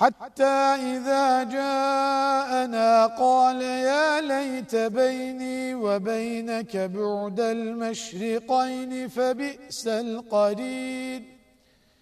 حتى إذا جاءنا قال يا ليت بيني وبينك بعد المشرقين فبئس القريد.